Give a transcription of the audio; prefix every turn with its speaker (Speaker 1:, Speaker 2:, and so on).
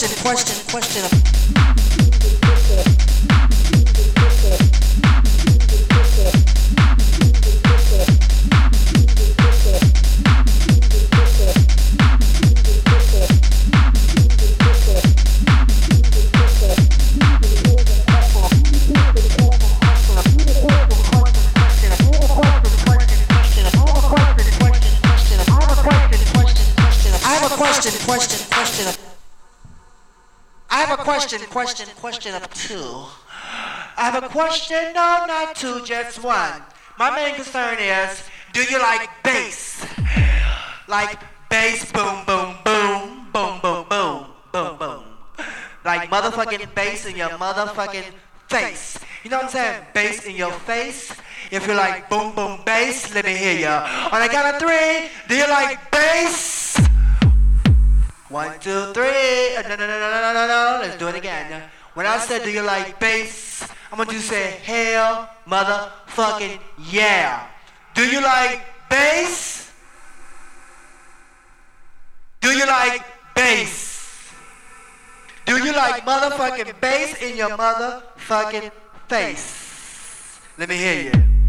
Speaker 1: question, question, question. Question, question, question. I have a question, question, question of two. I have a question, no, not two, just one. My main concern is, do you like bass? Like bass, boom, boom, boom, boom, boom, boom, boom, boom. Like motherfucking bass in your motherfucking face. You know what I'm saying? Bass in your face. If you like boom, boom, bass, let me hear ya. On the count of three, do you like bass? One, two, three. Uh, No, no, no, no, no, no, no. Let's do it again. When I said, do you like bass? I'm gonna say, hell, motherfucking yeah. Do you like bass? Do you like bass? Do you like motherfucking bass in your motherfucking face? Let me hear you.